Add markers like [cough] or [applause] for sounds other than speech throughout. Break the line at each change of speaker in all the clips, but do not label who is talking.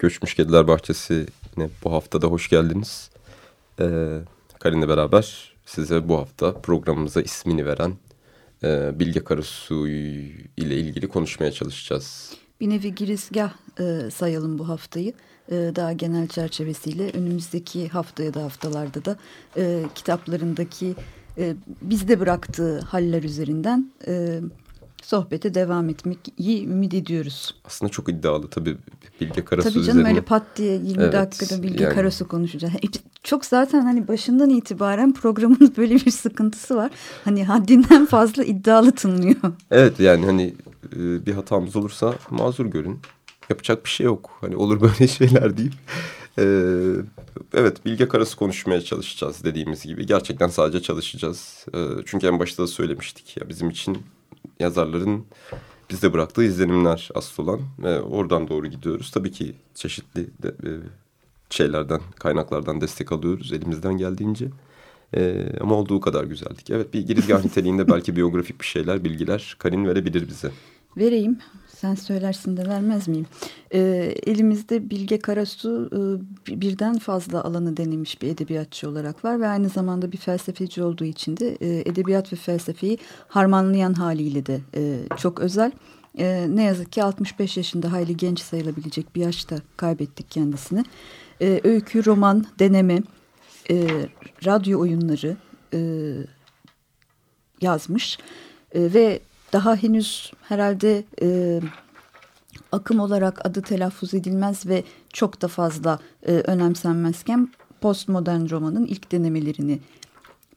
Göçmüş Kediler Bahçesi'ne bu hafta da hoş geldiniz. Ee, Karin'le beraber size bu hafta programımıza ismini veren e, Bilge Karasu ile ilgili konuşmaya çalışacağız.
Bir nevi girizgah e, sayalım bu haftayı. E, daha genel çerçevesiyle önümüzdeki haftaya da haftalarda da e, kitaplarındaki e, bizde bıraktığı haller üzerinden... E, sohbete devam etmeyi ümit ediyoruz.
Aslında çok iddialı tabii Bilge Karasu
Tabii canım üzerine. öyle pat diye 20 evet, dakikada Bilge yani. Karasu konuşacağız. Çok zaten hani başından itibaren programın [laughs] böyle bir sıkıntısı var. Hani haddinden fazla iddialı tınlıyor.
Evet yani hani e, bir hatamız olursa mazur görün. Yapacak bir şey yok. Hani olur böyle [laughs] şeyler deyip. Ee, evet Bilge Karasu konuşmaya çalışacağız dediğimiz gibi. Gerçekten sadece çalışacağız. Çünkü en başta da söylemiştik ya bizim için yazarların bizde bıraktığı izlenimler asıl olan ve oradan doğru gidiyoruz. Tabii ki çeşitli de, e, şeylerden, kaynaklardan destek alıyoruz elimizden geldiğince. E, ama olduğu kadar güzeldik. Evet bir girizgah niteliğinde belki biyografik bir şeyler, bilgiler Karin verebilir bize.
Vereyim. Sen söylersin de vermez miyim? E, elimizde Bilge Karasu e, birden fazla alanı denemiş bir edebiyatçı olarak var ve aynı zamanda bir felsefeci olduğu için de e, edebiyat ve felsefeyi harmanlayan haliyle de e, çok özel. E, ne yazık ki 65 yaşında hayli genç sayılabilecek bir yaşta kaybettik kendisini. E, öykü, roman, deneme, e, radyo oyunları e, yazmış e, ve daha henüz herhalde e, akım olarak adı telaffuz edilmez ve çok da fazla e, önemsenmezken postmodern romanın ilk denemelerini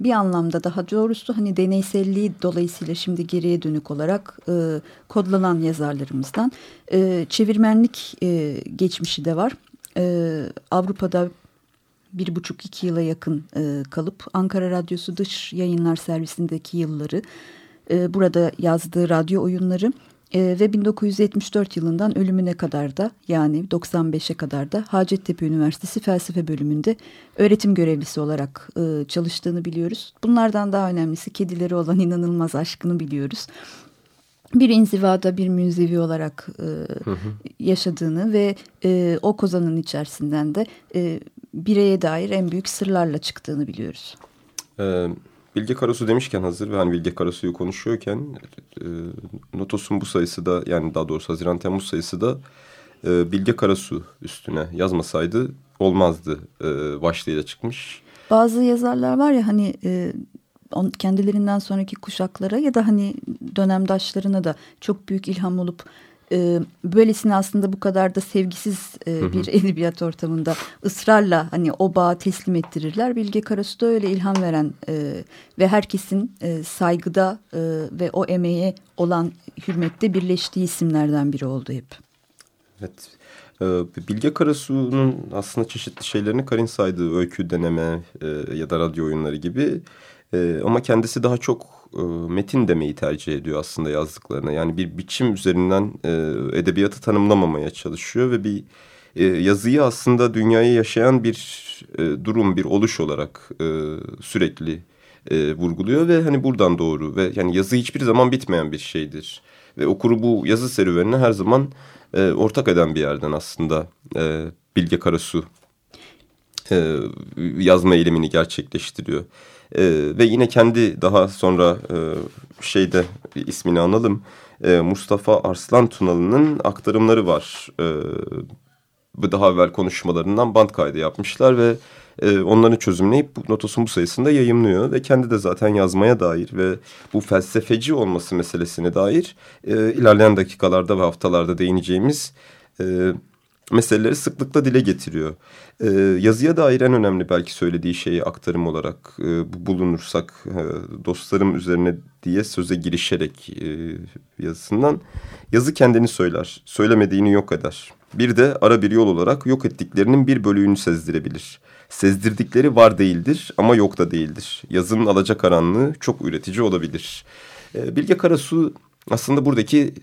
bir anlamda daha doğrusu hani deneyselliği dolayısıyla şimdi geriye dönük olarak e, kodlanan yazarlarımızdan e, çevirmenlik e, geçmişi de var. E, Avrupa'da bir buçuk iki yıla yakın e, kalıp Ankara Radyosu dış yayınlar servisindeki yılları e, burada yazdığı radyo oyunları e, ve 1974 yılından ölümüne kadar da yani 95'e kadar da Hacettepe Üniversitesi Felsefe Bölümünde öğretim görevlisi olarak e, çalıştığını biliyoruz. Bunlardan daha önemlisi kedileri olan inanılmaz aşkını biliyoruz. Bir inzivada bir münzevi olarak e, hı hı. yaşadığını ve e, o kozanın içerisinden de e, bireye dair en büyük sırlarla çıktığını biliyoruz.
Evet. Bilge Karasu demişken hazır ve hani Bilge Karasu'yu konuşuyorken e, Notos'un bu sayısı da yani daha doğrusu Haziran Temmuz sayısı da e, Bilge Karasu üstüne yazmasaydı olmazdı e, başlığıyla çıkmış.
Bazı yazarlar var ya hani e, on, kendilerinden sonraki kuşaklara ya da hani dönemdaşlarına da çok büyük ilham olup e, böylesine aslında bu kadar da sevgisiz e, bir [laughs] edebiyat ortamında ısrarla hani o bağı teslim ettirirler. Bilge Karasu da öyle ilham veren e, ve herkesin e, saygıda e, ve o emeğe olan hürmette birleştiği isimlerden biri oldu hep.
Evet. E, Bilge Karasu'nun aslında çeşitli şeylerini Karin saydığı öykü deneme e, ya da radyo oyunları gibi e, ama kendisi daha çok e, metin demeyi tercih ediyor aslında yazdıklarına. Yani bir biçim üzerinden e, edebiyatı tanımlamamaya çalışıyor ve bir e, yazıyı aslında dünyayı yaşayan bir durum, bir oluş olarak sürekli vurguluyor ve hani buradan doğru ve yani yazı hiçbir zaman bitmeyen bir şeydir. Ve okuru bu yazı serüvenine her zaman ortak eden bir yerden aslında e, Bilge Karasu e, yazma eylemini gerçekleştiriyor. E, ve yine kendi daha sonra e, şeyde ismini analım. E, Mustafa Arslan Tunalı'nın aktarımları var. E, bu daha evvel konuşmalarından band kaydı yapmışlar ve e, onları çözümleyip notosun bu sayısında yayımlıyor. Ve kendi de zaten yazmaya dair ve bu felsefeci olması meselesine dair e, ilerleyen dakikalarda ve haftalarda değineceğimiz... E, meseleleri sıklıkla dile getiriyor. E, yazıya dair en önemli belki söylediği şeyi aktarım olarak e, bulunursak e, dostlarım üzerine diye söze girişerek e, yazısından yazı kendini söyler, söylemediğini yok eder. Bir de ara bir yol olarak yok ettiklerinin bir bölüğünü sezdirebilir. Sezdirdikleri var değildir ama yok da değildir. Yazının alacakaranlığı çok üretici olabilir. E, Bilge Karasu aslında buradaki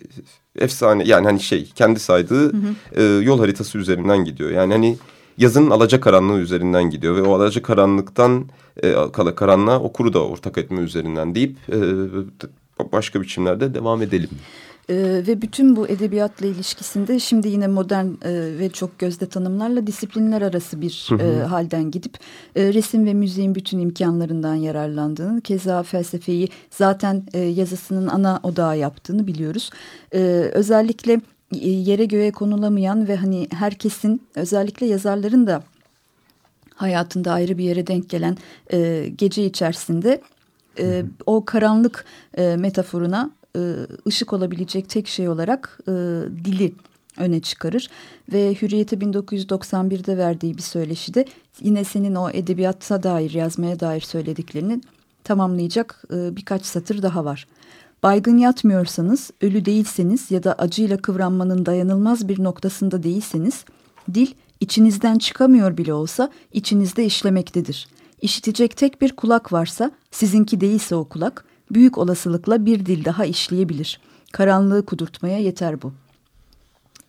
efsane yani hani şey kendi saydığı hı hı. E, yol haritası üzerinden gidiyor. Yani hani yazının alacakaranlığı üzerinden gidiyor ve o alacakaranlıktan e, karanlığa okuru da ortak etme üzerinden deyip e, başka biçimlerde devam edelim.
Ee, ve bütün bu edebiyatla ilişkisinde şimdi yine modern e, ve çok gözde tanımlarla disiplinler arası bir E, halden gidip e, resim ve müziğin bütün imkanlarından yararlandığını, keza felsefeyi zaten e, yazısının ana odağı yaptığını biliyoruz. E, özellikle e, yere göğe konulamayan ve hani herkesin özellikle yazarların da hayatında ayrı bir yere denk gelen e, gece içerisinde e, o karanlık e, metaforuna ışık olabilecek tek şey olarak e, dili öne çıkarır. Ve Hürriyet'e 1991'de verdiği bir söyleşide yine senin o edebiyata dair, yazmaya dair söylediklerini tamamlayacak e, birkaç satır daha var. Baygın yatmıyorsanız, ölü değilseniz ya da acıyla kıvranmanın dayanılmaz bir noktasında değilseniz, dil içinizden çıkamıyor bile olsa içinizde işlemektedir. İşitecek tek bir kulak varsa, sizinki değilse o kulak, büyük olasılıkla bir dil daha işleyebilir. Karanlığı kudurtmaya yeter bu.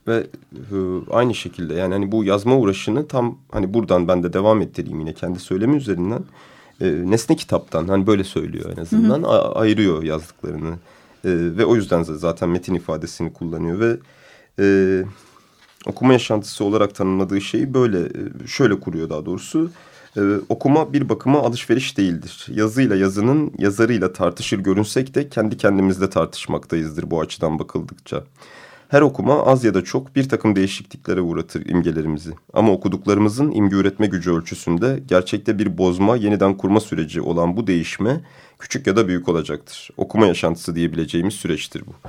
Ve e, aynı şekilde yani hani bu yazma uğraşını tam hani buradan ben de devam ettireyim yine kendi söylemi üzerinden. E, nesne kitaptan hani böyle söylüyor en azından hı hı. ayırıyor yazdıklarını. ve o yüzden zaten metin ifadesini kullanıyor ve e, okuma yaşantısı olarak tanımladığı şeyi böyle e, şöyle kuruyor daha doğrusu. Ee, okuma bir bakıma alışveriş değildir. Yazıyla yazının yazarıyla tartışır görünsek de kendi kendimizde tartışmaktayızdır bu açıdan bakıldıkça. Her okuma az ya da çok bir takım değişikliklere uğratır imgelerimizi. Ama okuduklarımızın imge üretme gücü ölçüsünde gerçekte bir bozma, yeniden kurma süreci olan bu değişme küçük ya da büyük olacaktır. Okuma yaşantısı diyebileceğimiz süreçtir bu.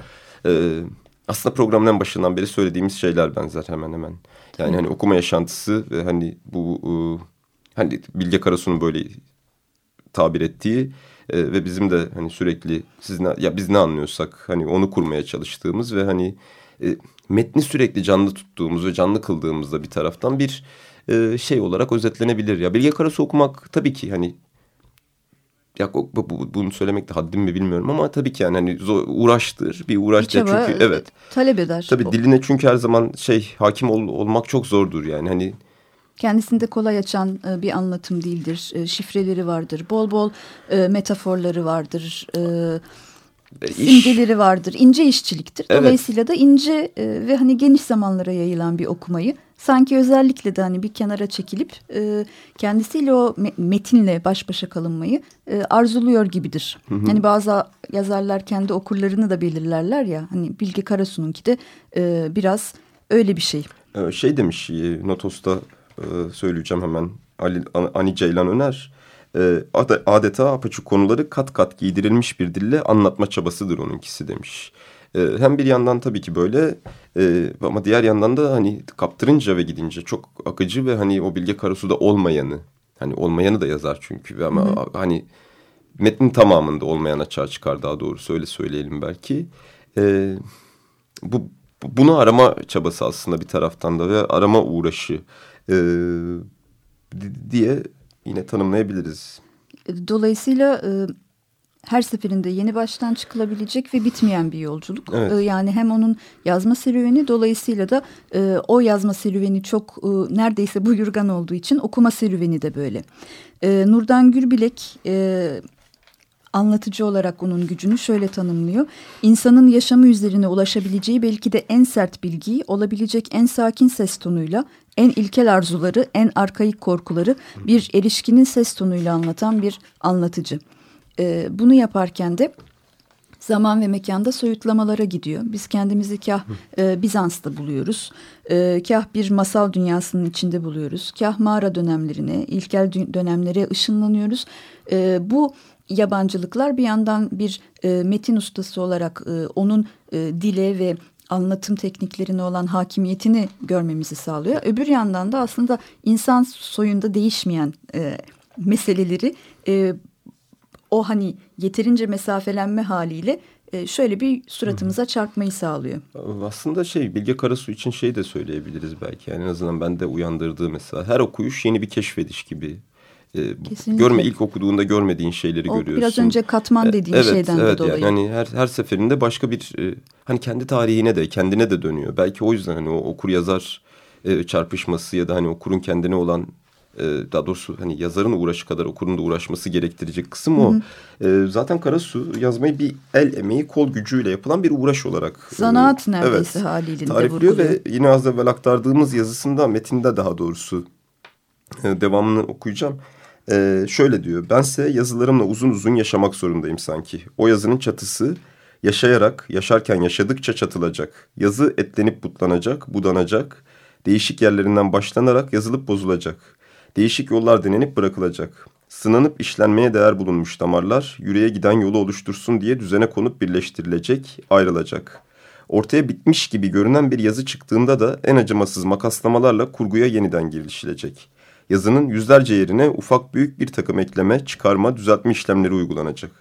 Ee, aslında programın en başından beri söylediğimiz şeyler benzer hemen hemen. Yani hani okuma yaşantısı ve hani bu e, hani Bilge Karasu'nun böyle tabir ettiği e, ve bizim de hani sürekli siz ne, ya biz ne anlıyorsak hani onu kurmaya çalıştığımız ve hani e, metni sürekli canlı tuttuğumuz ve canlı kıldığımızda bir taraftan bir e, şey olarak özetlenebilir. Ya Bilge Karasu okumak tabii ki hani ya bu, bu, bunu söylemek de haddim mi bilmiyorum ama tabii ki yani hani zor, uğraştır bir uğraş ya çünkü evet
talep eder.
Tabii diline çünkü her zaman şey hakim ol, olmak çok zordur yani hani
kendisinde kolay açan e, bir anlatım değildir. E, şifreleri vardır. Bol bol e, metaforları vardır. simgeleri vardır. İnce işçiliktir. Evet. Dolayısıyla da ince ve hani geniş zamanlara yayılan bir okumayı sanki özellikle de hani bir kenara çekilip kendisiyle o metinle baş başa kalınmayı arzuluyor gibidir. Hı hı. Hani bazı yazarlar kendi okurlarını da belirlerler ya. Hani Bilge Karasu'nunki de biraz öyle bir şey.
Şey demiş Notos'ta e, söyleyeceğim hemen. Ali, Ani Ceylan Öner. E, adeta apaçık konuları kat kat giydirilmiş bir dille anlatma çabasıdır onunkisi demiş. E, hem bir yandan tabii ki böyle e, ama diğer yandan da hani kaptırınca ve gidince çok akıcı ve hani o Bilge Karasu'da olmayanı hani olmayanı da yazar çünkü ama Hı -hı. hani metnin tamamında olmayan açığa çıkar daha doğrusu öyle söyleyelim belki. E, bu bunu arama çabası aslında bir taraftan da ve arama uğraşı e, diye yine tanımlayabiliriz.
Dolayısıyla e, her seferinde yeni baştan çıkılabilecek ve bitmeyen bir yolculuk. Evet. E, yani hem onun yazma serüveni dolayısıyla da e, o yazma serüveni çok e, neredeyse buyurgan olduğu için okuma serüveni de böyle. E, Nurdan Gürbilek... E, anlatıcı olarak onun gücünü şöyle tanımlıyor. İnsanın yaşamı üzerine ulaşabileceği belki de en sert bilgiyi olabilecek en sakin ses tonuyla, en ilkel arzuları, en arkaik korkuları bir erişkinin ses tonuyla anlatan bir anlatıcı. Ee, bunu yaparken de zaman ve mekanda soyutlamalara gidiyor. Biz kendimizi kah e, Bizans'ta buluyoruz, e, kah bir masal dünyasının içinde buluyoruz, kah mağara dönemlerine, ilkel dönemlere ışınlanıyoruz. E, bu yabancılıklar bir yandan bir e, metin ustası olarak e, onun e, dile ve anlatım tekniklerine olan hakimiyetini görmemizi sağlıyor. Öbür yandan da aslında insan soyunda değişmeyen e, meseleleri e, o hani yeterince mesafelenme haliyle e, şöyle bir suratımıza çarpmayı sağlıyor.
Aslında şey Bilge Karasu için şey de söyleyebiliriz belki. Yani en azından bende uyandırdığı mesela her okuyuş yeni bir keşfediş gibi e, görme ilk okuduğunda görmediğin şeyleri o, görüyorsun.
Biraz önce katman e, dediğin
evet,
şeyden
evet,
de dolayı.
Yani her her seferinde başka bir hani kendi tarihine de kendine de dönüyor. Belki o yüzden hani o okur yazar çarpışması ya da hani okurun kendine olan e, daha doğrusu hani yazarın uğraşı kadar okurun da uğraşması gerektirecek kısım o. Hı hı. E, zaten Karasu yazmayı bir el emeği kol gücüyle yapılan bir uğraş olarak.
E, Zanaat e, neredeyse evet, haliyle
tarifliyor ve yine az evvel aktardığımız yazısında metinde daha doğrusu e, devamını okuyacağım. Ee, şöyle diyor. Bense yazılarımla uzun uzun yaşamak zorundayım sanki. O yazının çatısı yaşayarak, yaşarken yaşadıkça çatılacak. Yazı etlenip butlanacak, budanacak. Değişik yerlerinden başlanarak yazılıp bozulacak. Değişik yollar denenip bırakılacak. Sınanıp işlenmeye değer bulunmuş damarlar yüreğe giden yolu oluştursun diye düzene konup birleştirilecek, ayrılacak. Ortaya bitmiş gibi görünen bir yazı çıktığında da en acımasız makaslamalarla kurguya yeniden girişilecek yazının yüzlerce yerine ufak büyük bir takım ekleme, çıkarma, düzeltme işlemleri uygulanacak.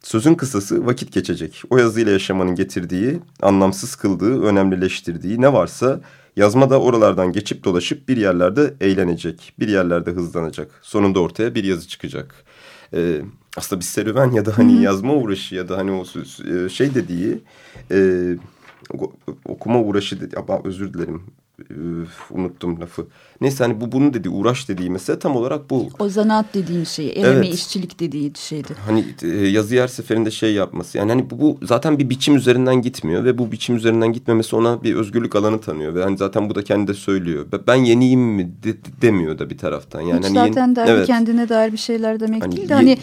Sözün kısası vakit geçecek. O yazıyla yaşamanın getirdiği, anlamsız kıldığı, önemlileştirdiği ne varsa yazma da oralardan geçip dolaşıp bir yerlerde eğlenecek, bir yerlerde hızlanacak. Sonunda ortaya bir yazı çıkacak. Ee, aslında bir serüven ya da hani yazma uğraşı ya da hani o e, şey dediği e, okuma uğraşı dedi. Ama özür dilerim unuttum lafı. Neyse hani bu bunun dediği uğraş dediği mesela tam olarak bu.
O zanaat dediğin şey, eleme evet. işçilik dediği şeydi.
Hani e, yazı her seferinde şey yapması. Yani hani bu, bu zaten bir biçim üzerinden gitmiyor ve bu biçim üzerinden gitmemesi ona bir özgürlük alanı tanıyor ve hani zaten bu da kendi de söylüyor. Ben yeniyim mi de, demiyor da bir taraftan. Yani
Hiç hani zaten yeni, evet. kendine dair bir şeyler demek hani, değil de hani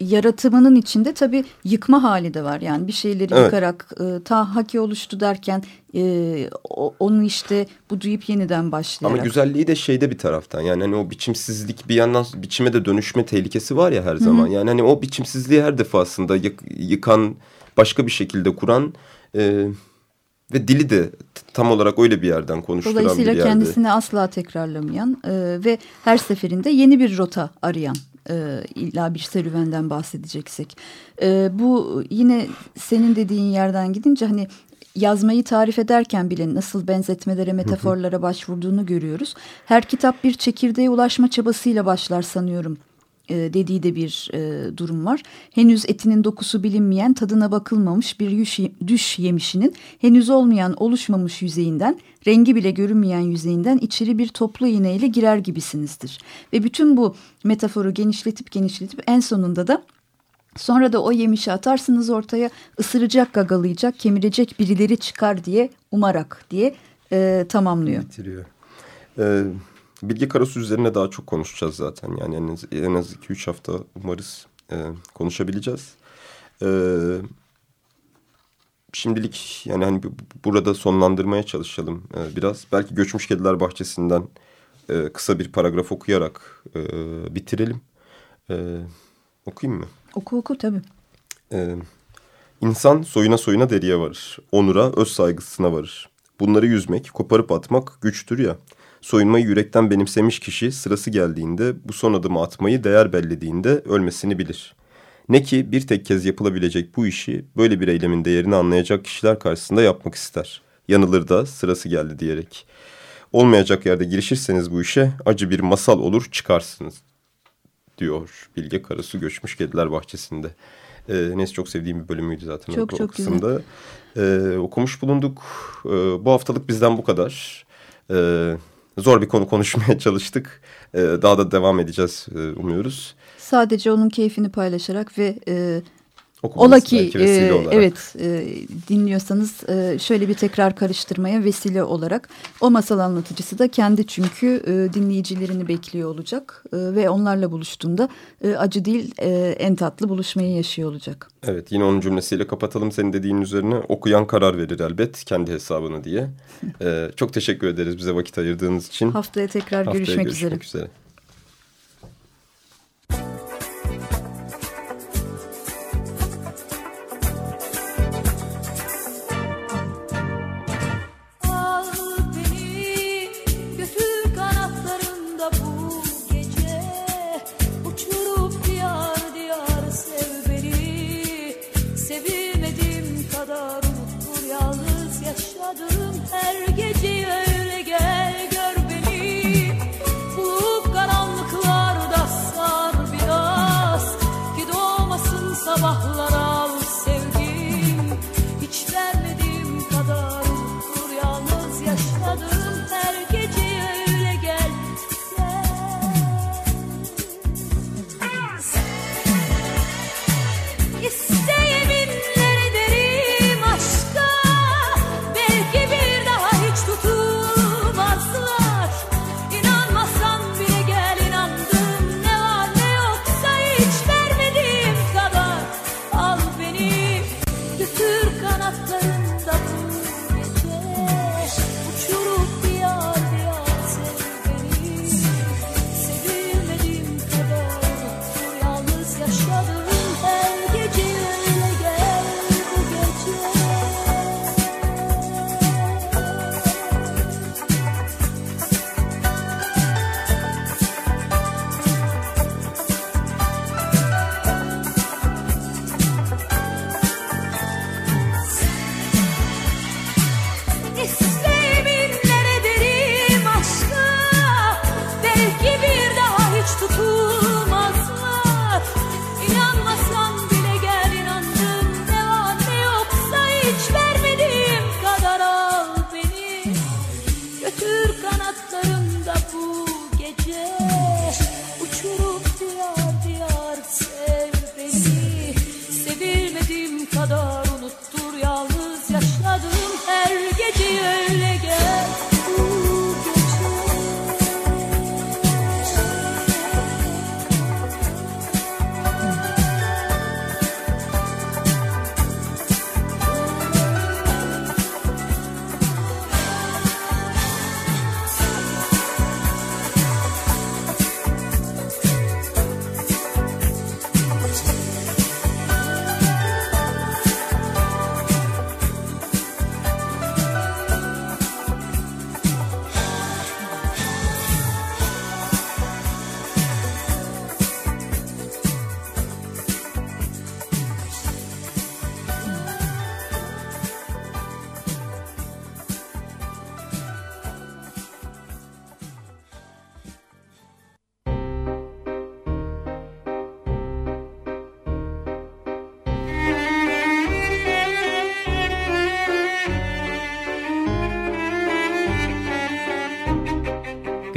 yaratımının içinde tabii yıkma hali de var. Yani bir şeyleri evet. yıkarak e, ta haki oluştu derken e, onu işte bu duyup yeniden başlayarak.
Ama güzelliği de şeyde bir taraftan yani hani o biçimsizlik bir yandan biçime de dönüşme tehlikesi var ya her zaman. Hı -hı. Yani hani o biçimsizliği her defasında yık, yıkan başka bir şekilde kuran e, ve dili de tam olarak öyle bir yerden konuşturan bir
yerde. Dolayısıyla kendisini asla tekrarlamayan e, ve her seferinde yeni bir rota arayan e, illa bir serüvenden bahsedeceksek. E, bu yine senin dediğin yerden gidince hani yazmayı tarif ederken bile nasıl benzetmelere, metaforlara başvurduğunu görüyoruz. Her kitap bir çekirdeğe ulaşma çabasıyla başlar sanıyorum e, dediği de bir e, durum var. Henüz etinin dokusu bilinmeyen, tadına bakılmamış bir yüş, düş yemişinin henüz olmayan, oluşmamış yüzeyinden, rengi bile görünmeyen yüzeyinden içeri bir toplu iğneyle girer gibisinizdir. Ve bütün bu metaforu genişletip genişletip en sonunda da Sonra da o yemişi atarsınız ortaya ısıracak, gagalayacak, kemirecek birileri çıkar diye umarak diye e, tamamlıyor.
Bitiriyor. Ee, Bilge Karasu üzerine daha çok konuşacağız zaten. Yani en az, en az 2-3 hafta umarız e, konuşabileceğiz. Ee, şimdilik yani hani burada sonlandırmaya çalışalım e, biraz. Belki Göçmüş Kediler Bahçesi'nden e, kısa bir paragraf okuyarak e, bitirelim. E, okuyayım mı?
Oku oku tabii.
Ee, insan soyuna soyuna deriye varır. Onura, öz saygısına varır. Bunları yüzmek, koparıp atmak güçtür ya. Soyunmayı yürekten benimsemiş kişi sırası geldiğinde bu son adımı atmayı değer bellediğinde ölmesini bilir. Ne ki bir tek kez yapılabilecek bu işi böyle bir eylemin değerini anlayacak kişiler karşısında yapmak ister. Yanılır da sırası geldi diyerek. Olmayacak yerde girişirseniz bu işe acı bir masal olur çıkarsınız diyor Bilge Karasu Göçmüş Kediler Bahçesi'nde. E, neyse çok sevdiğim bir bölümüydü zaten
çok, o, çok
kısımda. E, okumuş bulunduk. E, bu haftalık bizden bu kadar. E, zor bir konu konuşmaya [laughs] çalıştık. E, daha da devam edeceğiz e, umuyoruz.
Sadece onun keyfini paylaşarak ve... E, Ola ki e, evet e, dinliyorsanız e, şöyle bir tekrar karıştırmaya vesile olarak o masal anlatıcısı da kendi çünkü e, dinleyicilerini bekliyor olacak e, ve onlarla buluştuğunda e, acı değil e, en tatlı buluşmayı yaşıyor olacak.
Evet yine onun cümlesiyle kapatalım senin dediğin üzerine okuyan karar verir elbet kendi hesabını diye. [laughs] e, çok teşekkür ederiz bize vakit ayırdığınız için.
Haftaya tekrar Haftaya görüşmek, görüşmek üzere. üzere.